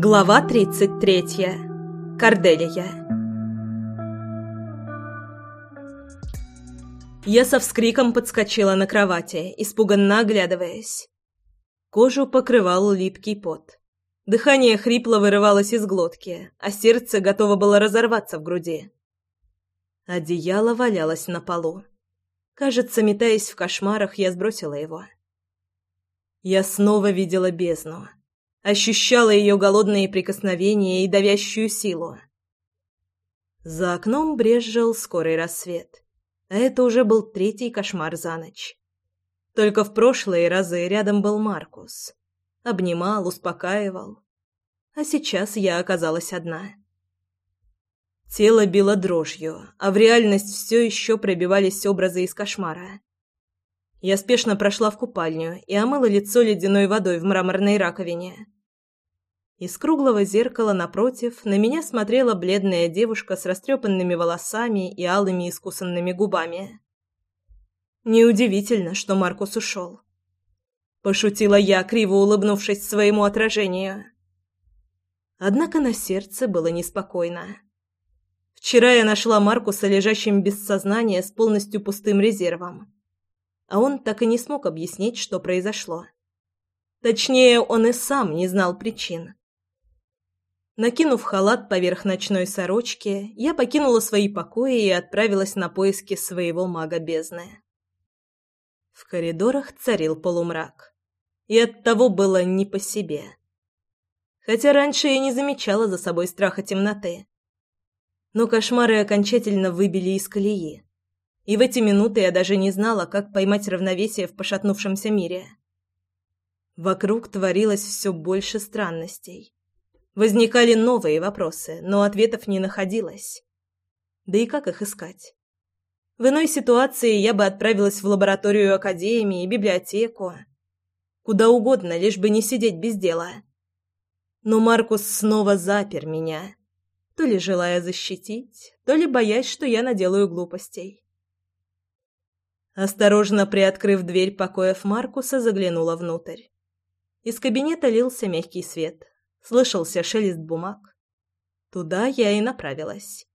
Глава 33. Корделия. Я со вскриком подскочила на кровати, испуганно оглядываясь. Кожу покрывал липкий пот. Дыхание хрипло вырывалось из глотки, а сердце готово было разорваться в груди. Одеяло валялось на полу. Кажется, метаясь в кошмарах, я сбросила его. Я снова видела бездну ощущала ее голодные прикосновения и давящую силу. За окном брезжил скорый рассвет, а это уже был третий кошмар за ночь. Только в прошлые разы рядом был Маркус. Обнимал, успокаивал. А сейчас я оказалась одна. Тело било дрожью, а в реальность все еще пробивались образы из кошмара. Я спешно прошла в купальню и омыла лицо ледяной водой в мраморной раковине. Из круглого зеркала напротив на меня смотрела бледная девушка с растрепанными волосами и алыми искусанными губами. Неудивительно, что Маркус ушел. Пошутила я, криво улыбнувшись своему отражению. Однако на сердце было неспокойно. Вчера я нашла Маркуса лежащим без сознания с полностью пустым резервом. А он так и не смог объяснить, что произошло. Точнее, он и сам не знал причин. Накинув халат поверх ночной сорочки, я покинула свои покои и отправилась на поиски своего мага бездны. В коридорах царил полумрак, и оттого было не по себе. Хотя раньше я не замечала за собой страха темноты. Но кошмары окончательно выбили из колеи, и в эти минуты я даже не знала, как поймать равновесие в пошатнувшемся мире. Вокруг творилось все больше странностей Возникали новые вопросы, но ответов не находилось. Да и как их искать? В иной ситуации я бы отправилась в лабораторию академии, библиотеку. Куда угодно, лишь бы не сидеть без дела. Но Маркус снова запер меня, то ли желая защитить, то ли боясь, что я наделаю глупостей. Осторожно приоткрыв дверь покоев Маркуса, заглянула внутрь. Из кабинета лился мягкий свет, Слышался шелест бумаг. Туда я и направилась.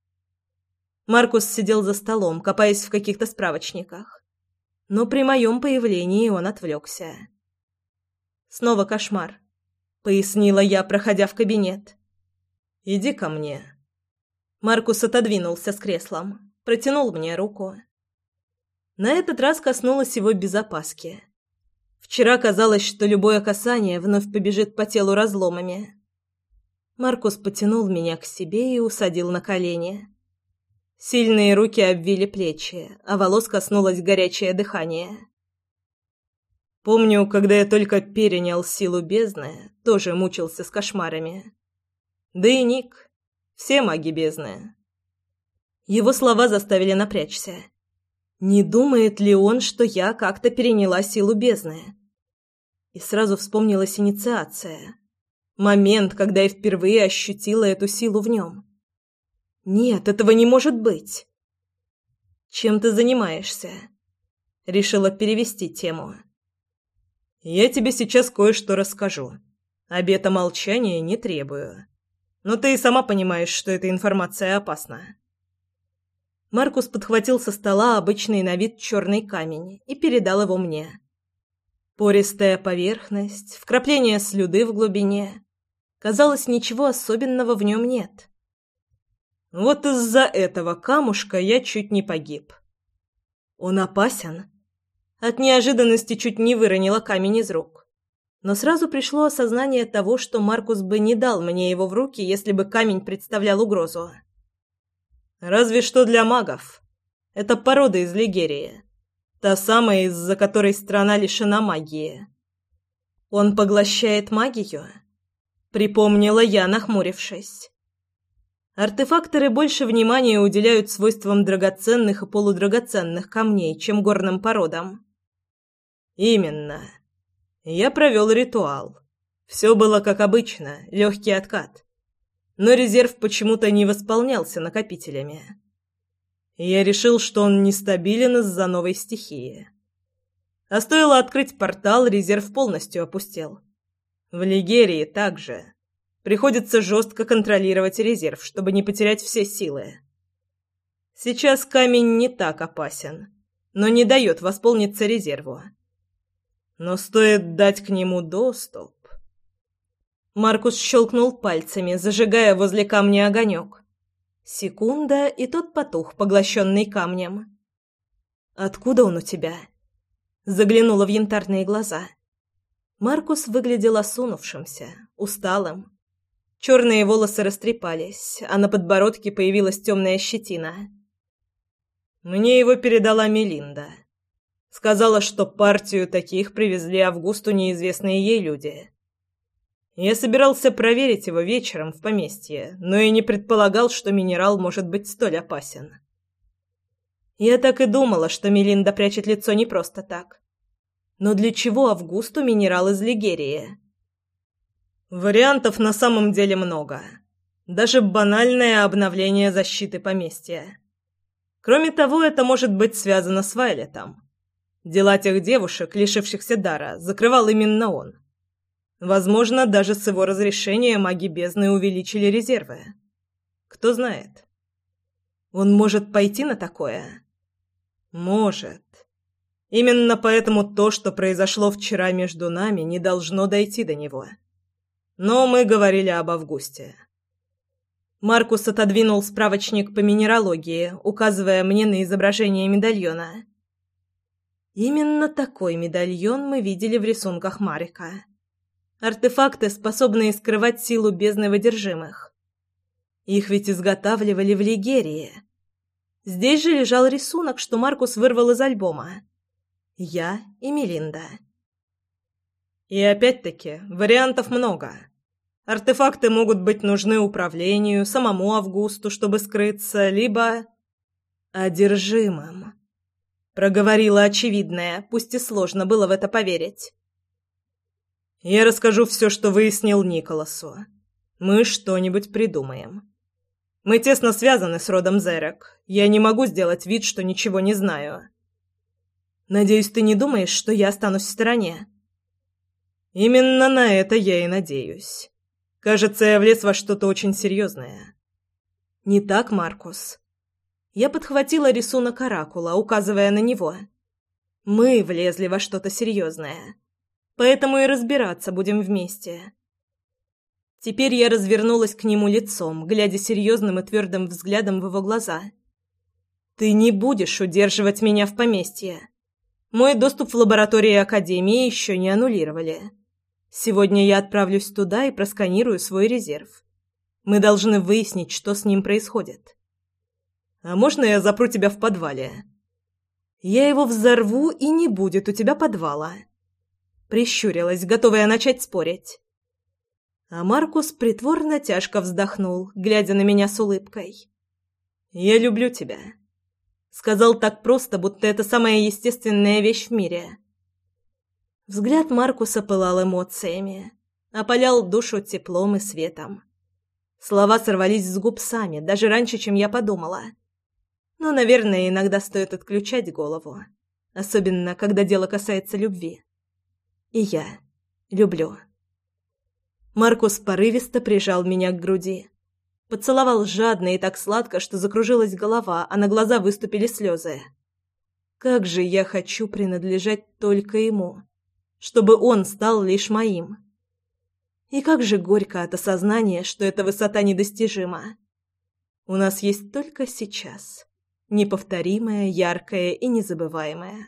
Маркус сидел за столом, копаясь в каких-то справочниках. Но при моем появлении он отвлекся. «Снова кошмар», — пояснила я, проходя в кабинет. «Иди ко мне». Маркус отодвинулся с креслом, протянул мне руку. На этот раз коснулась его без опаски. Вчера казалось, что любое касание вновь побежит по телу разломами. Маркус потянул меня к себе и усадил на колени. Сильные руки обвили плечи, а волос коснулось горячее дыхание. Помню, когда я только перенял силу бездны, тоже мучился с кошмарами. Да и Ник. Все маги бездны. Его слова заставили напрячься. Не думает ли он, что я как-то переняла силу бездны? И сразу вспомнилась инициация. Момент, когда я впервые ощутила эту силу в нем. Нет, этого не может быть. Чем ты занимаешься? Решила перевести тему. Я тебе сейчас кое-что расскажу. Обета молчания не требую. Но ты и сама понимаешь, что эта информация опасна. Маркус подхватил со стола обычный на вид черный камень и передал его мне. Пористая поверхность, вкрапление слюды в глубине, Казалось, ничего особенного в нем нет. Вот из-за этого камушка я чуть не погиб. Он опасен. От неожиданности чуть не выронила камень из рук. Но сразу пришло осознание того, что Маркус бы не дал мне его в руки, если бы камень представлял угрозу. Разве что для магов. Это порода из Лигерии. Та самая, из-за которой страна лишена магии. Он поглощает магию? припомнила я, нахмурившись. Артефакторы больше внимания уделяют свойствам драгоценных и полудрагоценных камней, чем горным породам. Именно. Я провел ритуал. Все было как обычно, легкий откат. Но резерв почему-то не восполнялся накопителями. Я решил, что он нестабилен из-за новой стихии. А стоило открыть портал, резерв полностью опустел. В Лигерии также. Приходится жестко контролировать резерв, чтобы не потерять все силы. Сейчас камень не так опасен, но не дает восполниться резерву. Но стоит дать к нему доступ... Маркус щелкнул пальцами, зажигая возле камня огонек. Секунда, и тот потух, поглощенный камнем. «Откуда он у тебя?» Заглянула в янтарные глаза. Маркус выглядел осунувшимся, усталым. Черные волосы растрепались, а на подбородке появилась темная щетина. Мне его передала Мелинда. Сказала, что партию таких привезли Августу неизвестные ей люди. Я собирался проверить его вечером в поместье, но и не предполагал, что минерал может быть столь опасен. Я так и думала, что Мелинда прячет лицо не просто так. Но для чего Августу минерал из Лигерии? Вариантов на самом деле много. Даже банальное обновление защиты поместья. Кроме того, это может быть связано с Вайлетом. Дела тех девушек, лишившихся дара, закрывал именно он. Возможно, даже с его разрешения маги бездны увеличили резервы. Кто знает. Он может пойти на такое? Может. Именно поэтому то, что произошло вчера между нами, не должно дойти до него. Но мы говорили об Августе. Маркус отодвинул справочник по минералогии, указывая мне на изображение медальона. Именно такой медальон мы видели в рисунках Марика. Артефакты, способные скрывать силу бездны. Их ведь изготавливали в Лигерии. Здесь же лежал рисунок, что Маркус вырвал из альбома. Я и Мелинда. И опять-таки, вариантов много. Артефакты могут быть нужны управлению, самому Августу, чтобы скрыться, либо... одержимым. Проговорила очевидное, пусть и сложно было в это поверить. Я расскажу все, что выяснил Николасу. Мы что-нибудь придумаем. Мы тесно связаны с родом Зерек. Я не могу сделать вид, что ничего не знаю. Надеюсь, ты не думаешь, что я останусь в стороне. Именно на это я и надеюсь. Кажется, я влез во что-то очень серьезное. Не так, Маркус. Я подхватила рисунок оракула, указывая на него. Мы влезли во что-то серьезное. Поэтому и разбираться будем вместе. Теперь я развернулась к нему лицом, глядя серьезным и твердым взглядом в его глаза. «Ты не будешь удерживать меня в поместье. Мой доступ в лаборатории Академии еще не аннулировали. Сегодня я отправлюсь туда и просканирую свой резерв. Мы должны выяснить, что с ним происходит. А можно я запру тебя в подвале? Я его взорву, и не будет у тебя подвала. Прищурилась, готовая начать спорить. А Маркус притворно тяжко вздохнул, глядя на меня с улыбкой. «Я люблю тебя», — сказал так просто, будто это самая естественная вещь в мире. Взгляд Маркуса пылал эмоциями, опалял душу теплом и светом. Слова сорвались с губ сами, даже раньше, чем я подумала. Но, наверное, иногда стоит отключать голову, особенно когда дело касается любви. И я люблю. Маркус порывисто прижал меня к груди. Поцеловал жадно и так сладко, что закружилась голова, а на глаза выступили слезы. Как же я хочу принадлежать только ему чтобы он стал лишь моим. И как же горько от осознания, что эта высота недостижима. У нас есть только сейчас. Неповторимое, яркое и незабываемое.